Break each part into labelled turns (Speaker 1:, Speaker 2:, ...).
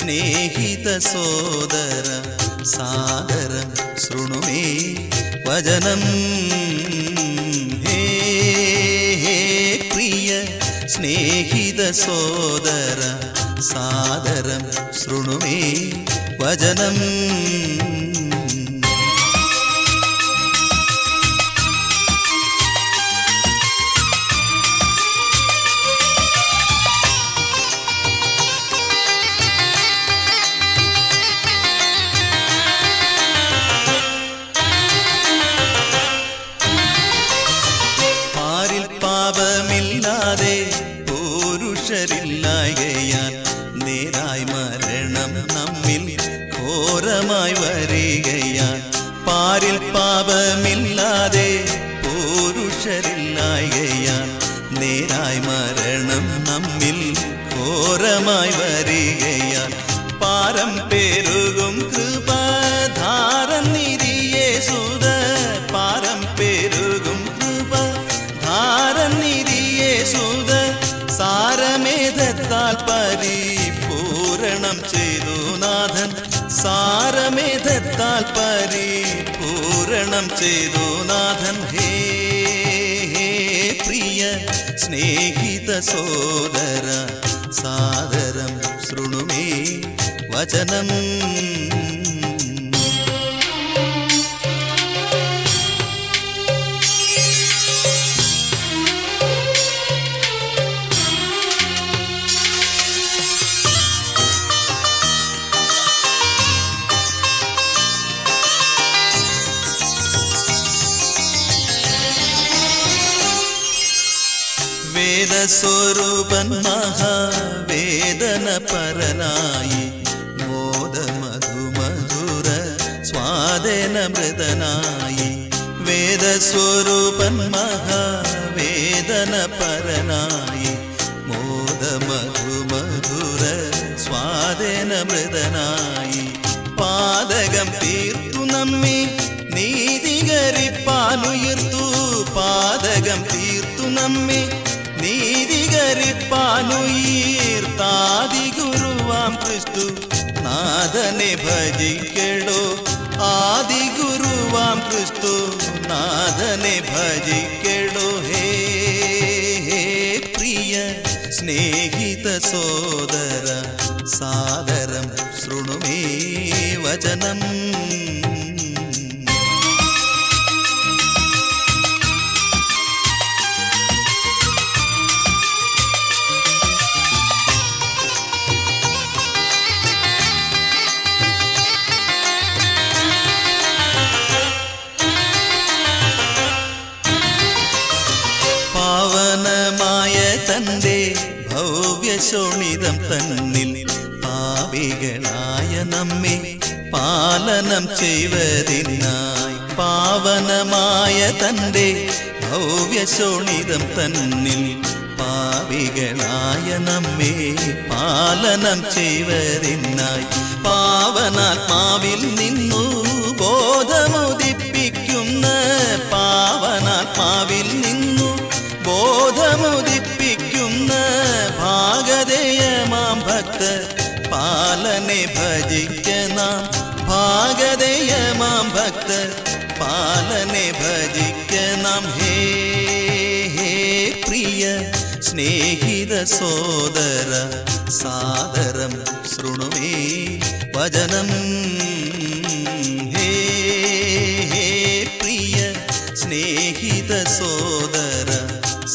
Speaker 1: स्नेहितसोदरं सादरं शृणु मे वचनं हे हे प्रिय स्नेहितसोदरं सादरं शृणु मे वचनम् പാപമില്ലാതെ പോരുഷരില്ലായകയാൽ നേരായി മരണം നമ്മിൽ ഘോരമായി വരികയാൽ പാരിൽ പാപമില്ലാതെ പോരുഷരില്ലായകയാൽ നേരായി മരണം നമ്മിൽ ഘോരമായി പരിപൂരണം ചെയ്തു നാഥൻ. സാരമേധത്താൽ പരിപൂരണം ചെയ്തു നാഥൻ. ഹേ പ്രിയ സ്നേഹിത സോദര സാദരം ശൃണുമേ വചനം വേദസ്വരൂപൻ മഹാവേദന പരനായി. മോദമധുമധുര സ്വാദേന മൃതനായി. വേദസ്വരൂപൻ മഹാവേദന പരനായി. മോദമധുമധുര സ്വാദേന മൃതനായി. പാതകം തീർത്തു നമ്മെ നീതികരിപ്പാനുയർത്തു പാതകം തീർത്തു നമ്മെ നീതികരിപ്പാനുയീർത്താതി ഗുരുവാം ക്രിസ്തു നാഥനെ ഭജിക്കടോ ആദി ഗുരുവാം ക്രിസ്തു നാഥനെ ഭജിക്കടോ ഹേ ഹേ പ്രിയ സ്നേഹിത സോദര സാദരം ശൃണുമേ വചനം തന്റെ ഭവ്യശോണിതം തന്നിൽ പാവികളായ നമ്മെ പാലനം ചെയ്വതിനായി പാവനമായ തന്റെ ഭവ്യശോണിതം തന്നിൽ പാവികളായ നമ്മെ പാലനം ചെയ്വതിനായി പാവനാത്മാവിൽ നിന്നു ബോധമുദിപ്പിക്കുന്ന പാലനെ ഭജിക്ക നാം ഭാഗതേയമാം ഭക്ത പാലനെ ഭജിക്ക നാം ഹേ ഹേ പ്രിയ സ്നേഹിത സോദര സാദരം ശൃണുമേ വചനം ഹേ ഹേ പ്രിയ സ്നേഹിത സോദര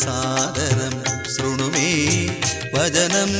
Speaker 1: സാദരം ശൃണുമേ വചനം